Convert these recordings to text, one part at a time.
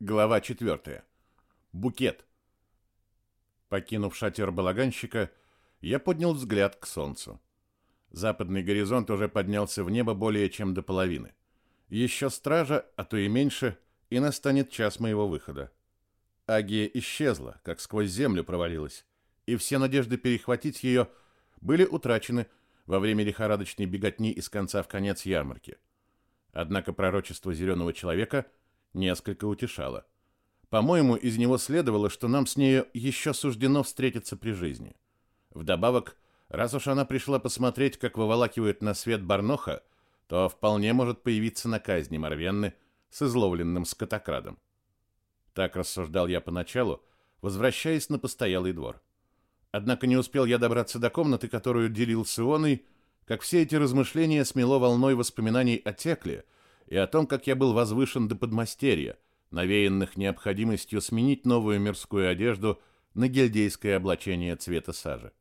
Глава 4. Букет. Покинув шатер балаганщика, я поднял взгляд к солнцу. Западный горизонт уже поднялся в небо более чем до половины. Еще стража, а то и меньше, и настанет час моего выхода. Агия исчезла, как сквозь землю провалилась, и все надежды перехватить ее были утрачены во время лихорадочной беготни из конца в конец ярмарки. Однако пророчество зеленого человека — несколько утешало. По-моему, из него следовало, что нам с нею еще суждено встретиться при жизни. Вдобавок, раз уж она пришла посмотреть, как выволакивают на свет Барноха, то вполне может появиться на казни Марвенны с изловленным скотокрадом. Так рассуждал я поначалу, возвращаясь на постоялый двор. Однако не успел я добраться до комнаты, которую делил с Ионой, как все эти размышления смело волной воспоминаний о Текле — и о том, как я был возвышен до подмастерья, навеянных необходимостью сменить новую мирскую одежду на гильдейское облачение цвета сажи.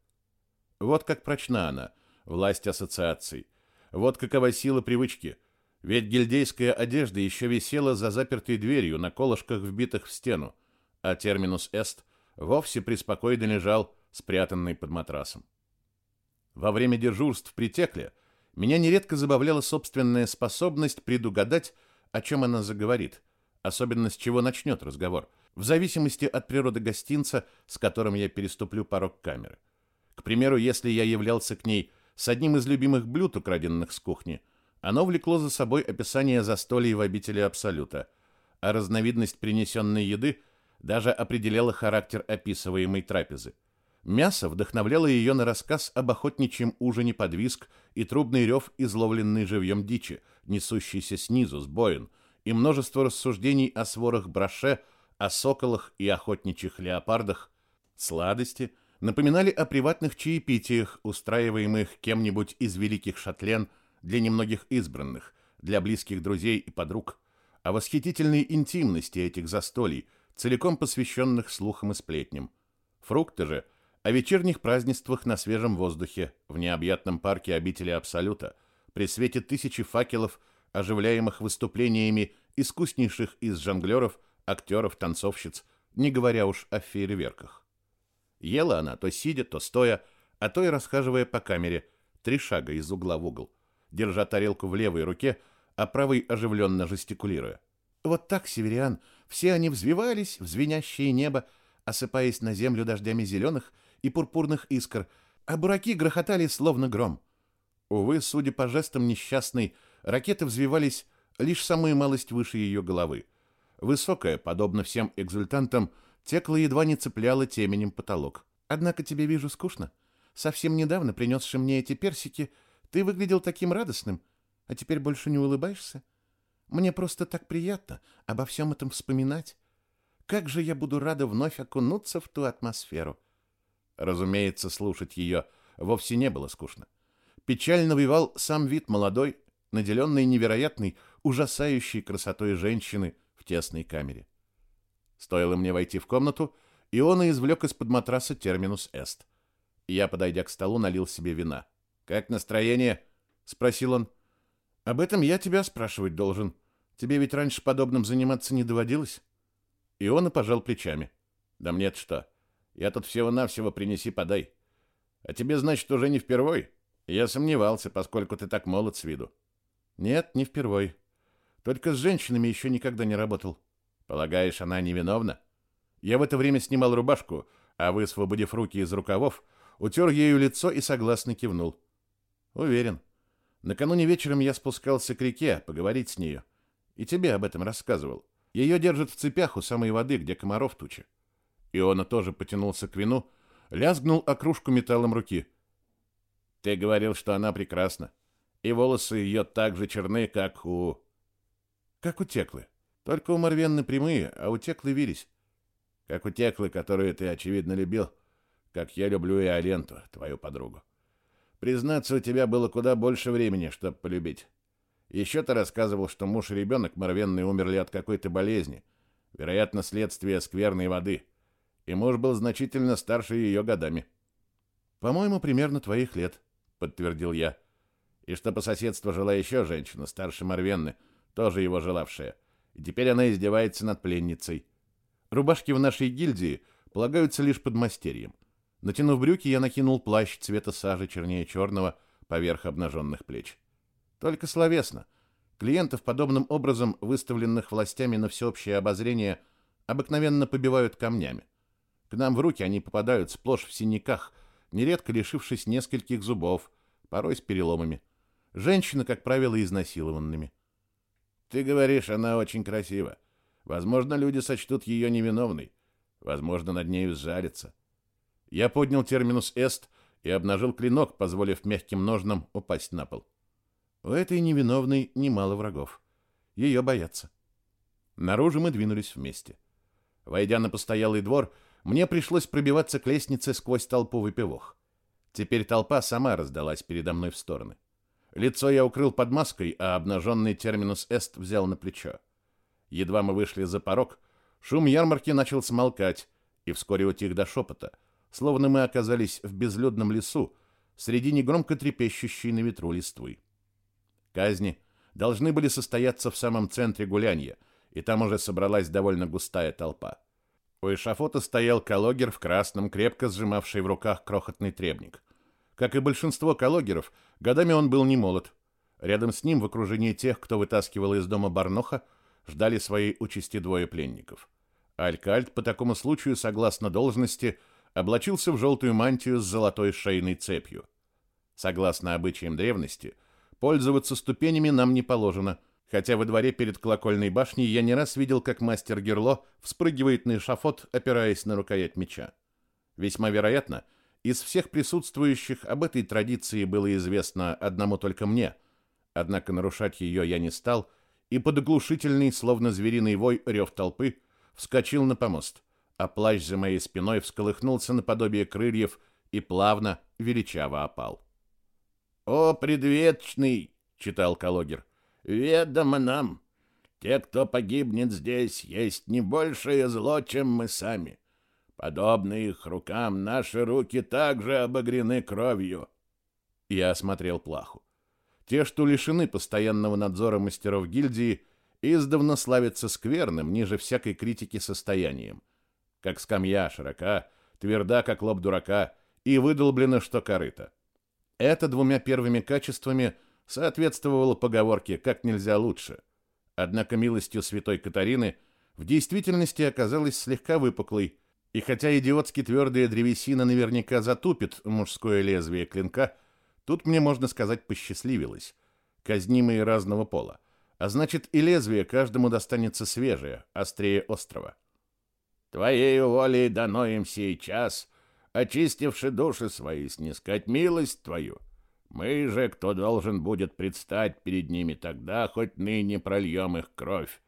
Вот как прочна она, власть ассоциаций. Вот какова сила привычки. Ведь гильдейская одежда еще висела за запертой дверью на колышках, вбитых в стену, а терминус эст вовсе преспокойно лежал, спрятанный под матрасом. Во время дежурств при текле – меня нередко забавляла собственная способность предугадать, о чем она заговорит, особенно с чего начнет разговор, в зависимости от природы гостинца, с которым я переступлю порог камеры. К примеру, если я являлся к ней с одним из любимых блюд, украденных с кухни, оно влекло за собой описание застолья в обители Абсолюта, а разновидность принесенной еды даже определяла характер описываемой трапезы – Мясо вдохновляло ее на рассказ об охотничьем ужине под виск и трубный рев изловленной живьем дичи, несущейся снизу, с боин, и множество рассуждений о сворах браше, о соколах и охотничьих леопардах. Сладости напоминали о приватных чаепитиях, устраиваемых кем-нибудь из великих шатлен для немногих избранных, для близких друзей и подруг, о восхитительной интимности этих застолий, целиком посвященных слухам и сплетням. Фрукты же – о вечерних празднествах на свежем воздухе в необъятном парке обители Абсолюта при свете тысячи факелов, оживляемых выступлениями искуснейших из жонглеров, актеров, танцовщиц, не говоря уж о фейерверках. Ела она то сидя, то стоя, а то и расхаживая по камере, три шага из угла в угол, держа тарелку в левой руке, а правой оживленно жестикулируя. Вот так, северян, все они взвивались в звенящее небо, осыпаясь на землю дождями зеленых и пурпурных искр, а бураки грохотали словно гром. Увы, судя по жестам несчастной, ракеты взвивались лишь самую малость выше ее головы. Высокая, подобно всем экзультантам, текла едва не цепляла теменем потолок. «Однако тебе, вижу, скучно. Совсем недавно, принесший мне эти персики, ты выглядел таким радостным, а теперь больше не улыбаешься? Мне просто так приятно обо всем этом вспоминать. Как же я буду рада вновь окунуться в ту атмосферу!» Разумеется, слушать ее вовсе не было скучно. Печально навевал сам вид молодой, наделенной невероятной, ужасающей красотой женщины в тесной камере. Стоило мне войти в комнату, и он извлек из-под матраса терминус эст. Я, подойдя к столу, налил себе вина. «Как настроение?» — спросил он. «Об этом я тебя спрашивать должен. Тебе ведь раньше подобным заниматься не доводилось?» И он и пожал плечами. «Да мне-то что? Я тут всего-навсего принеси-подай. А тебе, значит, уже не впервой? Я сомневался, поскольку ты так молод с виду. Нет, не впервой. Только с женщинами еще никогда не работал. Полагаешь, она невиновна? Я в это время снимал рубашку, а высвободив руки из рукавов, утер ею лицо и согласно кивнул. Уверен. Накануне вечером я спускался к реке поговорить с нею. И тебе об этом рассказывал. Ее держат в цепях у самой воды, где комаров туча. Иона тоже потянулся к вину, лязгнул о кружку металлом руки. «Ты говорил, что она прекрасна, и волосы ее так же черны, как у...» «Как у Теклы. Только у Марвенны прямые, а у Теклы вились. Как у Теклы, которую ты, очевидно, любил, как я люблю и Аленту, твою подругу. Признаться, у тебя было куда больше времени, чтобы полюбить. Еще ты рассказывал, что муж и ребенок Марвенны умерли от какой-то болезни, вероятно, следствие скверной воды» и муж был значительно старше ее годами. «По-моему, примерно твоих лет», — подтвердил я. «И что по соседству жила еще женщина, старше Марвенны, тоже его желавшая, и теперь она издевается над пленницей. Рубашки в нашей гильдии полагаются лишь под мастерьем. Натянув брюки, я накинул плащ цвета сажи чернее черного поверх обнаженных плеч. Только словесно. Клиентов подобным образом, выставленных властями на всеобщее обозрение, обыкновенно побивают камнями. К нам в руки они попадают сплошь в синяках, нередко лишившись нескольких зубов, порой с переломами. Женщины, как правило, изнасилованными. Ты говоришь, она очень красива. Возможно, люди сочтут ее невиновной. Возможно, над нею сжалятся. Я поднял терминус эст и обнажил клинок, позволив мягким ножнам упасть на пол. У этой невиновной немало врагов. Ее боятся. Наружу мы двинулись вместе. Войдя на постоялый двор, мне пришлось пробиваться к лестнице сквозь толпу выпивох. Теперь толпа сама раздалась передо мной в стороны. Лицо я укрыл под маской, а обнаженный терминус эст взял на плечо. Едва мы вышли за порог, шум ярмарки начал смолкать, и вскоре утих до шепота, словно мы оказались в безлюдном лесу, среди негромко трепещущей на ветру листвы. Казни должны были состояться в самом центре гулянья, и там уже собралась довольно густая толпа. У эшафота стоял калогер в красном, крепко сжимавший в руках крохотный требник. Как и большинство калогеров, годами он был не молод. Рядом с ним, в окружении тех, кто вытаскивал из дома Барноха, ждали своей участи двое пленников. Алькальд по такому случаю, согласно должности, облачился в желтую мантию с золотой шейной цепью. Согласно обычаям древности, пользоваться ступенями нам не положено, хотя во дворе перед колокольной башней я не раз видел, как мастер Герло вспрыгивает на эшафот, опираясь на рукоять меча. Весьма вероятно, из всех присутствующих об этой традиции было известно одному только мне, однако нарушать ее я не стал, и под оглушительный, словно звериный вой, рев толпы вскочил на помост, а плащ за моей спиной всколыхнулся наподобие крыльев и плавно, величаво опал. «О, предвечный!» — читал Калогер. «Ведомо нам, те, кто погибнет здесь, есть не большее зло, чем мы сами. Подобно их рукам, наши руки также обогрены кровью. Я осмотрел плаху. Те, что лишены постоянного надзора мастеров гильдии, издавна славятся скверным, ниже всякой критики состоянием. Как скамья широка, тверда, как лоб дурака, и выдолблена, что корыто. Это двумя первыми качествами соответствовало поговорке «как нельзя лучше». Однако милостью святой Катарины в действительности оказалась слегка выпуклой, и хотя идиотски твердая древесина наверняка затупит мужское лезвие клинка, тут мне, можно сказать, посчастливилось. Казнимые разного пола. А значит, и лезвие каждому достанется свежее, острее острова. Твоей волей дано им сейчас, очистивши души свои, снискать милость твою. Мы же, кто должен будет предстать перед ними тогда, хоть ныне прольем их кровь.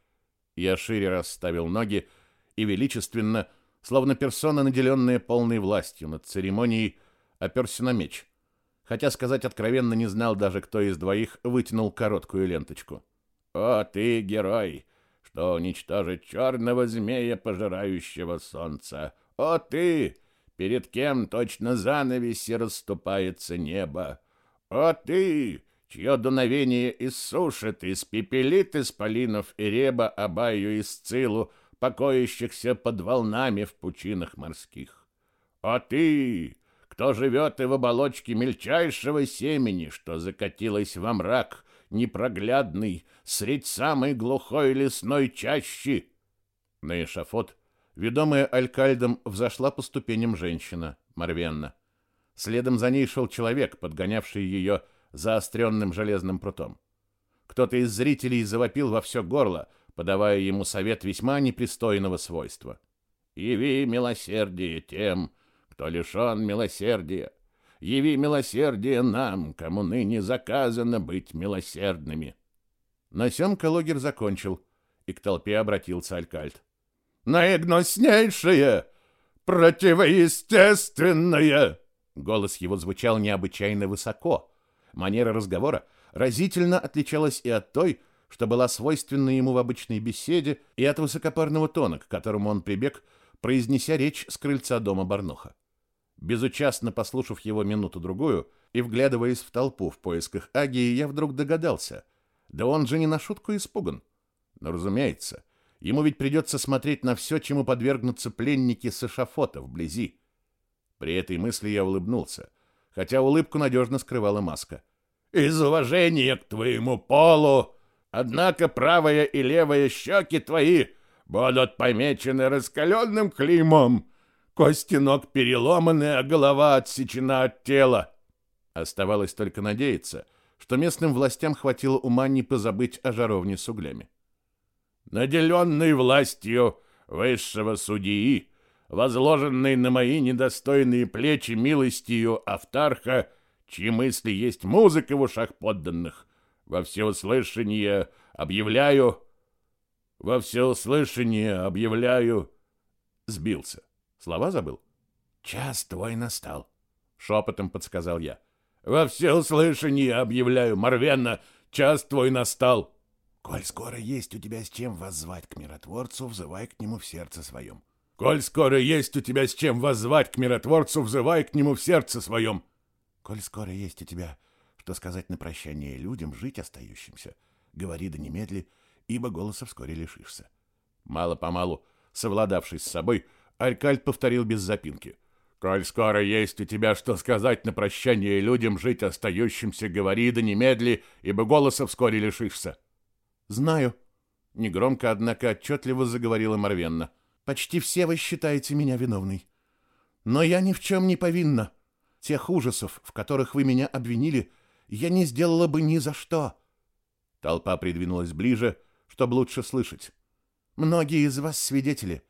Я шире расставил ноги и величественно — словно персона, наделенная полной властью над церемонией, оперся на меч. Хотя сказать откровенно не знал даже, кто из двоих вытянул короткую ленточку. «О, ты герой, что уничтожит черного змея, пожирающего солнца! О, ты, перед кем точно занавеси расступается небо! О, ты, чье дуновение иссушит, испепелит исполинов и реба Абаю и Сцилу, покоящихся под волнами в пучинах морских. А ты, кто живет и в оболочке мельчайшего семени, что закатилось во мрак непроглядный средь самой глухой лесной чащи. На эшафот, ведомая алькальдом, взошла по ступеням женщина, Марвенна. Следом за ней шел человек, подгонявший ее заостренным железным прутом. Кто-то из зрителей завопил во все горло — подавая ему совет весьма непристойного свойства. «Яви милосердие тем, кто лишен милосердия. Яви милосердие нам, кому ныне заказано быть милосердными». На сём Калогер закончил, и к толпе обратился Алькальд. «Наигноснейшее! Противоестественное!» Голос его звучал необычайно высоко. Манера разговора разительно отличалась и от той, что была свойственна ему в обычной беседе, и от высокопарного тона, к которому он прибег, произнеся речь с крыльца дома Барнуха. Безучастно послушав его минуту-другую и вглядываясь в толпу в поисках Агии, я вдруг догадался. Да он же не на шутку испуган. Но, разумеется, ему ведь придется смотреть на все, чему подвергнутся пленники с эшафота вблизи. При этой мысли я улыбнулся, хотя улыбку надежно скрывала маска. «Из уважения к твоему полу, однако правая и левая щеки твои будут помечены раскаленным клеймом, кости ног переломаны, а голова отсечена от тела». Оставалось только надеяться, что местным властям хватило ума не позабыть о жаровне с углями. «Наделенный властью высшего судьи, возложенной на мои недостойные плечи милостью Автарха, чьи мысли есть музыка в ушах подданных, во всеуслышание объявляю... Во всеуслышание объявляю... Сбился. Слова забыл? Час твой настал, шепотом подсказал я. Во всеуслышание объявляю, Марвенна, час твой настал. Коль скоро есть у тебя с чем воззвать к миротворцу, взывай к нему в сердце своем. Коль скоро есть у тебя с чем воззвать к миротворцу, взывай к нему в сердце своем. Коль скоро есть у тебя что сказать на прощание людям, жить остающимся, говори да немедли, ибо голоса вскоре лишишься. Мало-помалу, совладавшись с собой, Алькальд повторил без запинки. «Коль скоро есть у тебя что сказать на прощание людям, жить остающимся, говори да немедли, ибо голоса вскоре лишишься». «Знаю», — негромко, однако отчетливо заговорила Марвенна. «Почти все вы считаете меня виновной. Но я ни в чем не повинна. Тех ужасов, в которых вы меня обвинили, я не сделала бы ни за что». Толпа придвинулась ближе, чтобы лучше слышать. «Многие из вас свидетели.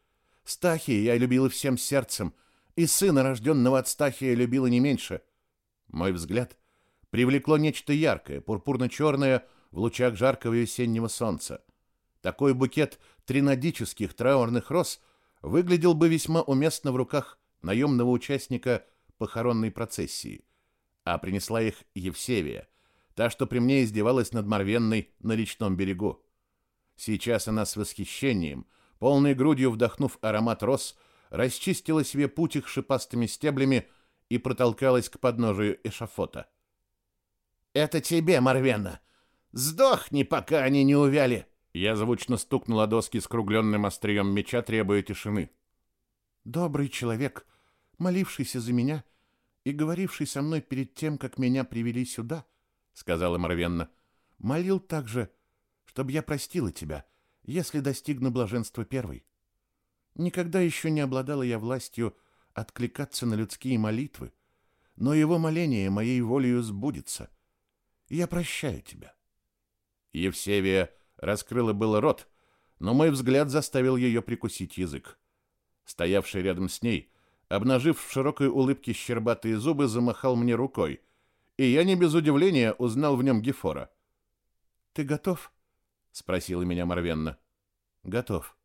Стахия я любила всем сердцем, и сына, рожденного от Стахия, любила не меньше. Мой взгляд привлекло нечто яркое, пурпурно-черное в лучах жаркого весеннего солнца. Такой букет тринодических траурных роз выглядел бы весьма уместно в руках наемного участника похоронной процессии. А принесла их Евсевия, та, что при мне издевалась над Марвенной на речном берегу. Сейчас она с восхищением – полной грудью вдохнув аромат роз, расчистила себе путь их шипастыми стеблями и протолкалась к подножию эшафота. «Это тебе, Марвена! Сдохни, пока они не увяли!» Я звучно стукнула доски скругленным острием меча, требуя тишины. «Добрый человек, молившийся за меня и говоривший со мной перед тем, как меня привели сюда, — сказала Марвенна, — молил также, чтобы я простила тебя, — если достигну блаженства первой. Никогда еще не обладала я властью откликаться на людские молитвы, но его моление моей волею сбудется. Я прощаю тебя. Евсевия раскрыла было рот, но мой взгляд заставил ее прикусить язык. Стоявший рядом с ней, обнажив в широкой улыбке щербатые зубы, замахал мне рукой, и я не без удивления узнал в нем Гефора. «Ты готов?» — спросила меня Марвенна. «Готов».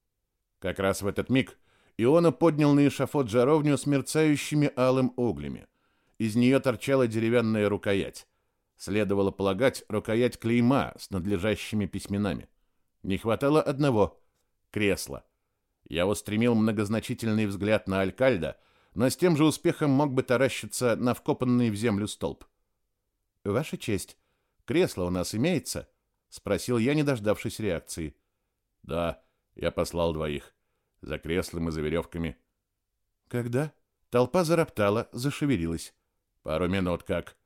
Как раз в этот миг Иона поднял на эшафот жаровню с мерцающими алым углями. Из нее торчала деревянная рукоять. Следовало полагать, рукоять клейма с надлежащими письменами. Не хватало одного — кресла. Я устремил многозначительный взгляд на Алькальда, но с тем же успехом мог бы таращиться на вкопанный в землю столб. «Ваша честь, кресло у нас имеется?» спросил я, не дождавшись реакции. Да, я послал двоих. За креслом и за веревками. Когда? Толпа зароптала, зашевелилась. Пару минут как.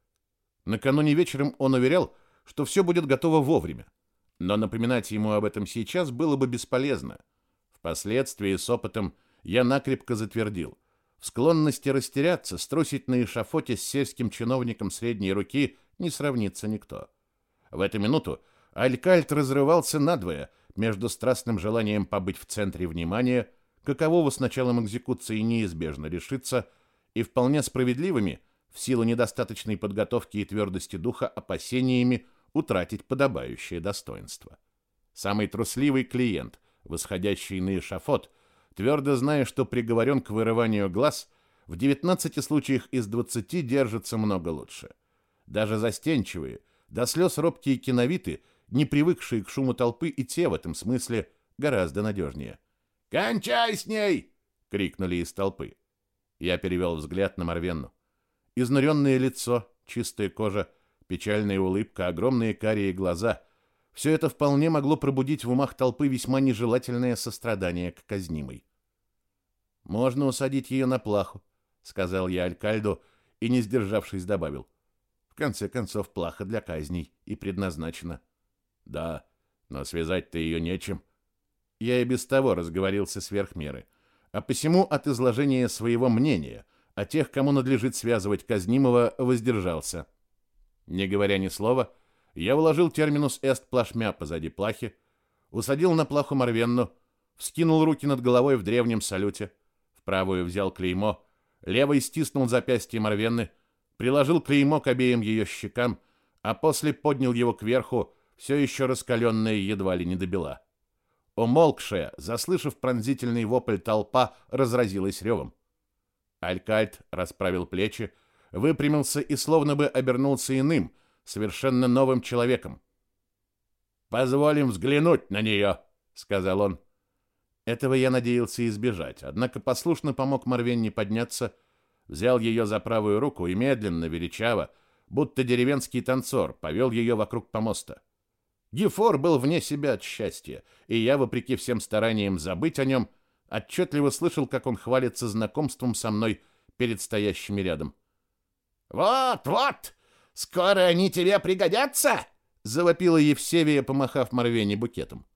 Накануне вечером он уверял, что все будет готово вовремя. Но напоминать ему об этом сейчас было бы бесполезно. Впоследствии с опытом я накрепко затвердил. В склонности растеряться, струсить на эшафоте с сельским чиновником средней руки не сравнится никто. В эту минуту Алькальт разрывался надвое между страстным желанием побыть в центре внимания, какового с началом экзекуции неизбежно решится, и вполне справедливыми, в силу недостаточной подготовки и твердости духа, опасениями утратить подобающее достоинство. Самый трусливый клиент, восходящий на эшафот, твердо зная, что приговорен к вырыванию глаз, в 19 случаях из 20 держится много лучше. Даже застенчивые, до слез робкие киновиты – не привыкшие к шуму толпы, и те в этом смысле гораздо надежнее. «Кончай с ней!» — крикнули из толпы. Я перевел взгляд на Марвенну. Изнуренное лицо, чистая кожа, печальная улыбка, огромные карие глаза — Все это вполне могло пробудить в умах толпы весьма нежелательное сострадание к казнимой. «Можно усадить ее на плаху», — сказал я Алькальду и, не сдержавшись, добавил. «В конце концов, плаха для казней и предназначена». «Да, но связать-то ее нечем». Я и без того разговорился сверх меры, а посему от изложения своего мнения о тех, кому надлежит связывать казнимого, воздержался. Не говоря ни слова, я вложил терминус эст плашмя позади плахи, усадил на плаху Марвенну, вскинул руки над головой в древнем салюте, в правую взял клеймо, левой стиснул запястье Марвенны, приложил клеймо к обеим ее щекам, а после поднял его кверху, все еще раскаленное едва ли не до бела. Умолкшая, заслышав пронзительный вопль толпа, разразилась ревом. Алькальт расправил плечи, выпрямился и словно бы обернулся иным, совершенно новым человеком. «Позволим взглянуть на нее», — сказал он. Этого я надеялся избежать, однако послушно помог Марвенне подняться, взял ее за правую руку и медленно, величаво, будто деревенский танцор, повел ее вокруг помоста. Гефор был вне себя от счастья, и я, вопреки всем стараниям забыть о нем, отчетливо слышал, как он хвалится знакомством со мной перед стоящими рядом. «Вот, вот! Скоро они тебе пригодятся!» — завопила Евсевия, помахав Марвене букетом.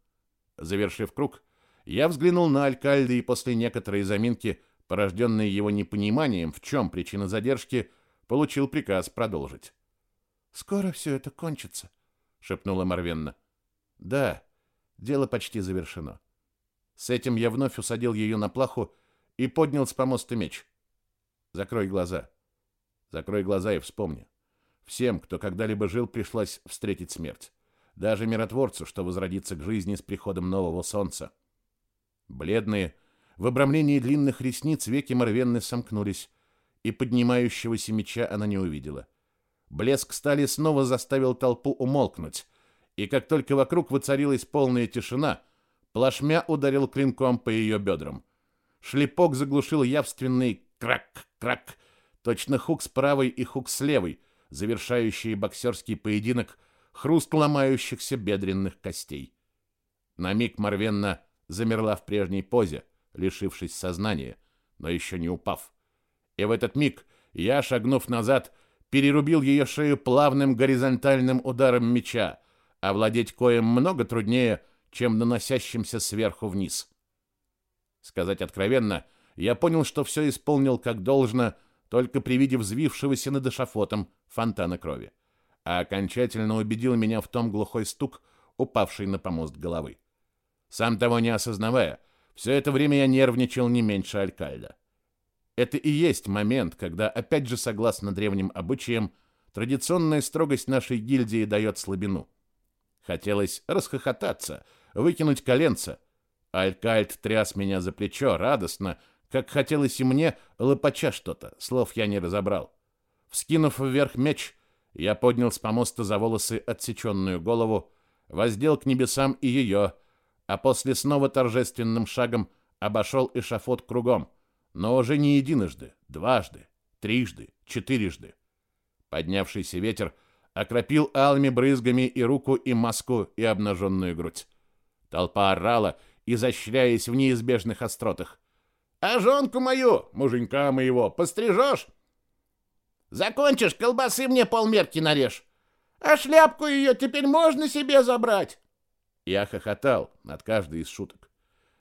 Завершив круг, я взглянул на Алькальда и после некоторой заминки, порожденной его непониманием, в чем причина задержки, получил приказ продолжить. «Скоро все это кончится», шепнула Марвенна. Да, дело почти завершено. С этим я вновь усадил ее на плаху и поднял с помоста меч. Закрой глаза. Закрой глаза и вспомни. Всем, кто когда-либо жил, пришлось встретить смерть. Даже миротворцу, что возродится к жизни с приходом нового солнца. Бледные, в обрамлении длинных ресниц веки Марвенны сомкнулись, и поднимающегося меча она не увидела. Блеск стали снова заставил толпу умолкнуть, и как только вокруг воцарилась полная тишина, плашмя ударил клинком по ее бедрам. Шлепок заглушил явственный крак-крак, точно хук с правой и хук с левой, завершающий боксерский поединок, хруст ломающихся бедренных костей. На миг Марвенна замерла в прежней позе, лишившись сознания, но еще не упав. И в этот миг я, шагнув назад, перерубил ее шею плавным горизонтальным ударом меча, овладеть коем много труднее, чем наносящимся сверху вниз. Сказать откровенно, я понял, что все исполнил как должно, только при виде взвившегося над эшафотом фонтана крови, а окончательно убедил меня в том глухой стук, упавший на помост головы. Сам того не осознавая, все это время я нервничал не меньше Алькальда. Это и есть момент, когда, опять же, согласно древним обычаям, традиционная строгость нашей гильдии дает слабину. Хотелось расхохотаться, выкинуть коленца. Алькальд тряс меня за плечо радостно, как хотелось и мне, лопача что-то, слов я не разобрал. Вскинув вверх меч, я поднял с помоста за волосы отсеченную голову, воздел к небесам и ее, а после снова торжественным шагом обошел эшафот кругом — но уже не единожды, дважды, трижды, четырежды. Поднявшийся ветер окропил алыми брызгами и руку, и маску, и обнаженную грудь. Толпа орала, изощряясь в неизбежных остротах. «А жонку мою, муженька моего, пострижешь? Закончишь, колбасы мне полмерки нарежь. А шляпку ее теперь можно себе забрать?» Я хохотал над каждой из шуток.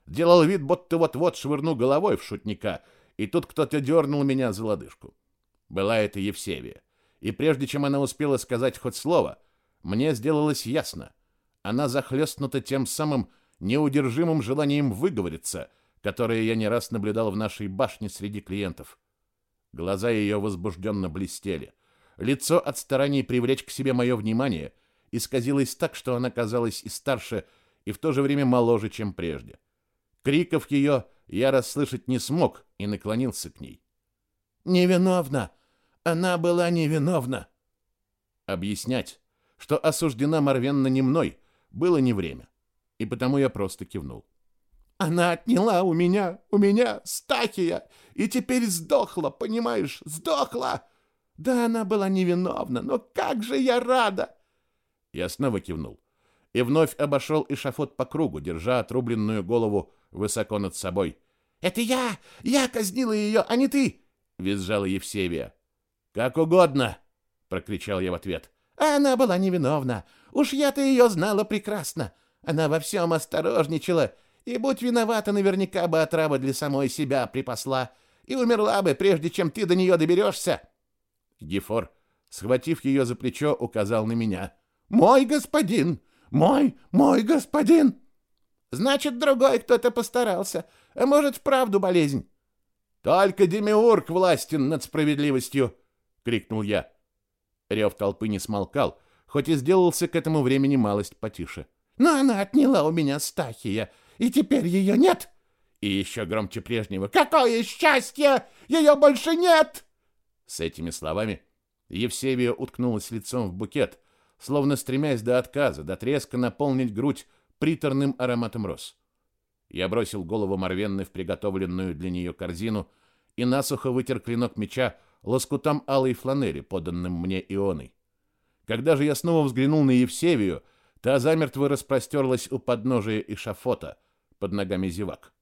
Делал вид, будто вот-вот швырну головой в шутника, и тут кто-то дернул меня за лодыжку. Была это Евсевия. И прежде чем она успела сказать хоть слово, мне сделалось ясно. Она захлестнута тем самым неудержимым желанием выговориться, которое я не раз наблюдал в нашей башне среди клиентов. Глаза ее возбужденно блестели. Лицо от стараний привлечь к себе мое внимание исказилось так, что она казалась и старше, и в то же время моложе, чем прежде. Криков ее я расслышать не смог и наклонился к ней. «Невиновна! Она была невиновна!» Объяснять, что осуждена Марвенна не мной, было не время, и потому я просто кивнул. «Она отняла у меня, у меня Стахия, и теперь сдохла, понимаешь, сдохла!» «Да она была невиновна, но как же я рада!» Я снова кивнул. и вновь обошел эшафот по кругу, держа отрубленную голову высоко над собой. «Это я! Я казнила ее, а не ты!» — визжала Евсевия. «Как угодно!» — прокричал я в ответ. «Она была невиновна. Уж я-то ее знала прекрасно. Она во всем осторожничала, и, будь виновата, наверняка бы отрава для самой себя припасла, и умерла бы, прежде чем ты до нее доберешься». Гефор, схватив ее за плечо, указал на меня. «Мой господин! Мой, мой господин!» «Значит, другой кто-то постарался, а может, вправду болезнь?» «Только Демиург властен над справедливостью!» — крикнул я. Рев толпы не смолкал, хоть и сделался к этому времени малость потише. «Но она отняла у меня Стахия, и теперь ее нет!» И еще громче прежнего. «Какое счастье! Ее больше нет!» С этими словами Евсевия уткнулась лицом в букет, словно стремясь до отказа, до треска наполнить грудь приторным ароматом роз. Я бросил голову Марвенны в приготовленную для нее корзину и насухо вытер клинок меча лоскутам алой фланели, поданным мне Ионой. Когда же я снова взглянул на Евсевию, та замертво распростерлась у подножия эшафота под ногами зевак.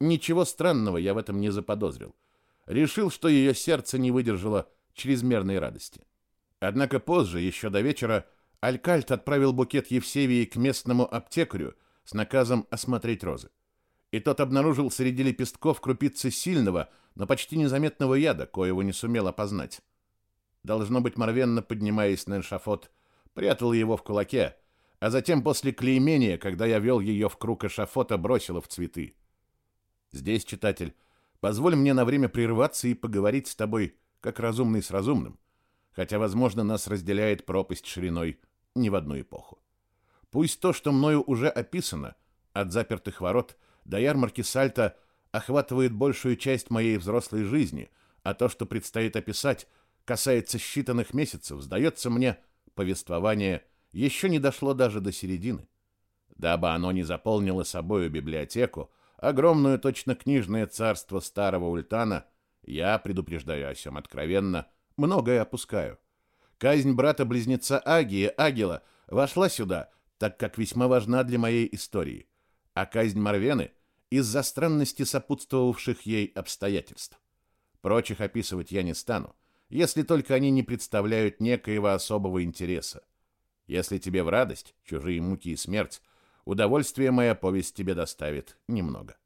Ничего странного я в этом не заподозрил. Решил, что ее сердце не выдержало чрезмерной радости. Однако позже, еще до вечера, Алькальт отправил букет Евсевии к местному аптекарю с наказом осмотреть розы. И тот обнаружил среди лепестков крупицы сильного, но почти незаметного яда, коего не сумел опознать. Должно быть, морвенно поднимаясь на эшафот, прятал его в кулаке, а затем после клеймения, когда я вел ее в круг эшафота, бросила в цветы. Здесь, читатель, позволь мне на время прерваться и поговорить с тобой, как разумный с разумным, хотя, возможно, нас разделяет пропасть шириной не в одну эпоху. Пусть то, что мною уже описано, от запертых ворот до ярмарки Сальта, охватывает большую часть моей взрослой жизни, а то, что предстоит описать, касается считанных месяцев, сдается мне, повествование еще не дошло даже до середины. Дабы оно не заполнило собою библиотеку, огромную точно книжное царство старого Ультана, я, предупреждаю о сем откровенно, многое опускаю. Казнь брата-близнеца Агии, Агила, вошла сюда, так как весьма важна для моей истории, а казнь Марвены — из-за странности сопутствовавших ей обстоятельств. Прочих описывать я не стану, если только они не представляют некоего особого интереса. Если тебе в радость, чужие муки и смерть, удовольствие моя повесть тебе доставит немного.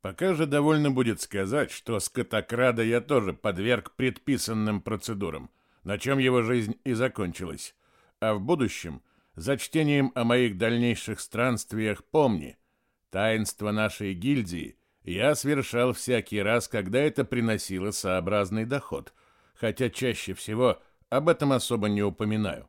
Пока же довольно будет сказать, что скотокрада я тоже подверг предписанным процедурам, на чем его жизнь и закончилась. А в будущем, за чтением о моих дальнейших странствиях, помни, таинство нашей гильдии я совершал всякий раз, когда это приносило сообразный доход, хотя чаще всего об этом особо не упоминаю.